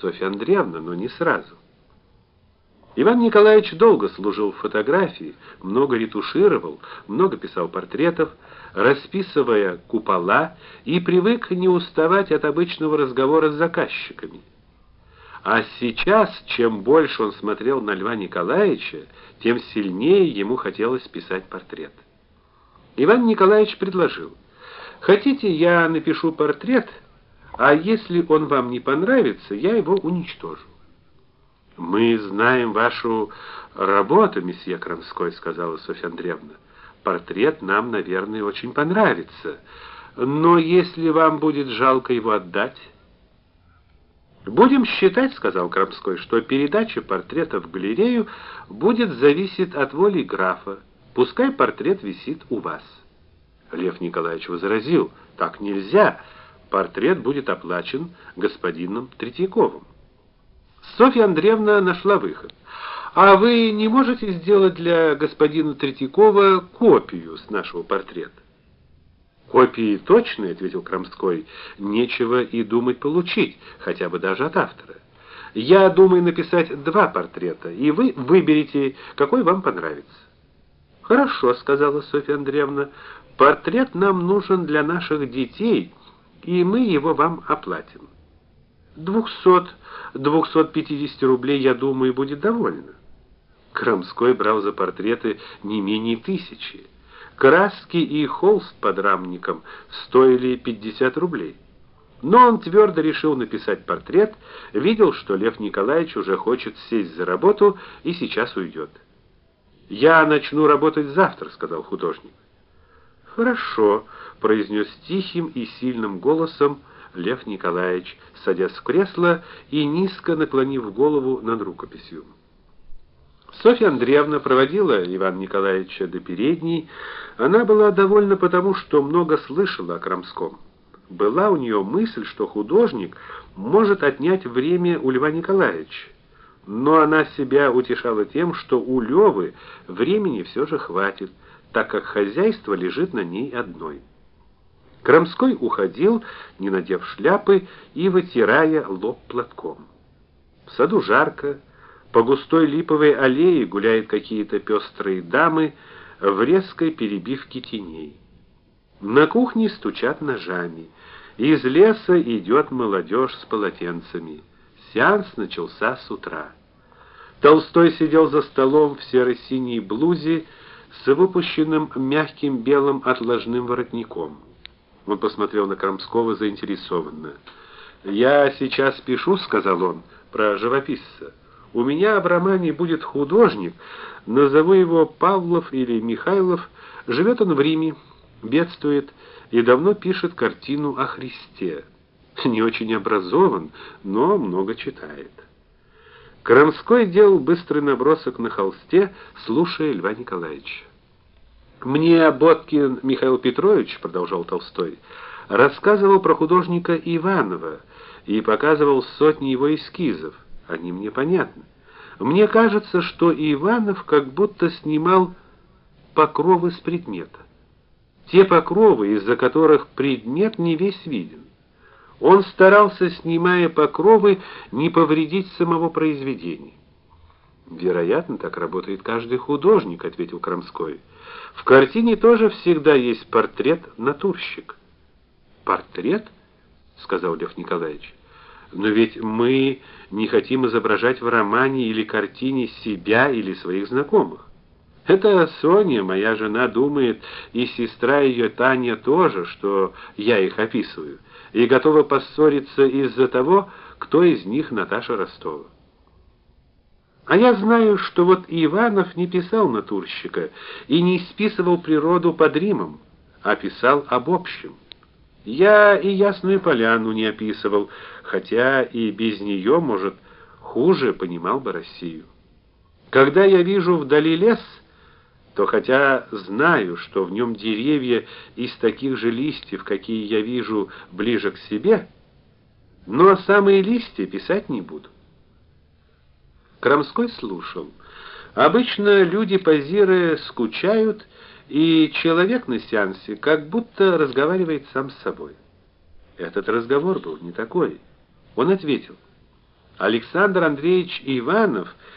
Софья Андреевна, но не сразу. Иван Николаевич долго служил в фотографии, много ретушировал, много писал портретов, расписывая купола и привык не уставать от обычного разговора с заказчиками. А сейчас, чем больше он смотрел на Льва Николаевича, тем сильнее ему хотелось писать портрет. Иван Николаевич предложил: "Хотите, я напишу портрет, а если он вам не понравится, я его уничтожу". Мы знаем вашу работу, месье Крамской, сказала Софья Андреевна. Портрет нам, наверное, очень понравится. Но если вам будет жалко его отдать, Будем считать, сказал Крамской, что передача портрета в галерею будет зависеть от воли графа. Пускай портрет висит у вас. Лев Николаевич возразил: "Так нельзя. Портрет будет оплачен господином Третьяковым". Софья Андреевна нашла выход. А вы не можете сделать для господина Третьякова копию с нашего портрета? Копии точные, ответил Крамской. Нечего и думать получить, хотя бы даже от автора. Я думаю написать два портрета, и вы выберете, какой вам понравится. Хорошо, сказала Софья Андреевна. Портрет нам нужен для наших детей, и мы его вам оплатим. Двухсот, двухсот пятидесяти рублей, я думаю, будет довольно. Крамской брал за портреты не менее тысячи. Краски и холст под рамником стоили 50 рублей. Но он твердо решил написать портрет, видел, что Лев Николаевич уже хочет сесть за работу и сейчас уйдет. Я начну работать завтра, сказал художник. Хорошо, произнес тихим и сильным голосом Лев Николаевич, садясь в кресло и низко наклонив голову над рукописью. Софья Андреевна проводила Ивана Николаевича до передней. Она была довольна потому, что много слышала о Крамском. Была у нее мысль, что художник может отнять время у Льва Николаевича. Но она себя утешала тем, что у Левы времени все же хватит, так как хозяйство лежит на ней одной. Крамской уходил, не надев шляпы и вытирая лоб платком. В саду жарко, по густой липовой аллее гуляют какие-то пестрые дамы в резкой перебивке теней. На кухне стучат ножами. Из леса идет молодежь с полотенцами. Сеанс начался с утра. Толстой сидел за столом в серо-синей блузе с выпущенным мягким белым отложным воротником. Он посмотрел на Крамского заинтересованно. "Я сейчас пишу", сказал он, "про живописца. У меня в романе будет художник, назову его Павлов или Михайлов. Живет он в Риме, бедствует и давно пишет картину о Христе. Не очень образован, но много читает". Крамской делал быстрый набросок на холсте, слушая Льва Николаевича. Мне Боткин Михаил Петрович, продолжал Толстой, рассказывал про художника Иванова и показывал сотни его эскизов. Они мне понятны. Мне кажется, что Иванов как будто снимал покровы с предмета. Те покровы, из-за которых предмет не весь виден. Он старался, снимая покровы, не повредить самого произведения. Вероятно, так работает каждый художник, ответил Крамской. В картине тоже всегда есть портрет натурщик. Портрет? сказал Лев Николаевич. Но ведь мы не хотим изображать в романе или картине себя или своих знакомых. Это Соня, моя жена, думает, и сестра ее Таня тоже, что я их описываю, и готова поссориться из-за того, кто из них Наташа Ростова. А я знаю, что вот Иванов не писал натурщика и не списывал природу под Римом, а писал об общем. Я и Ясную Поляну не описывал, хотя и без нее, может, хуже понимал бы Россию. Когда я вижу вдали лес, то хотя знаю, что в нем деревья из таких же листьев, какие я вижу ближе к себе, но самые листья писать не буду. Крамской слушал. Обычно люди позируя скучают, и человек на сеансе как будто разговаривает сам с собой. Этот разговор был не такой. Он ответил: Александр Андреевич Иванов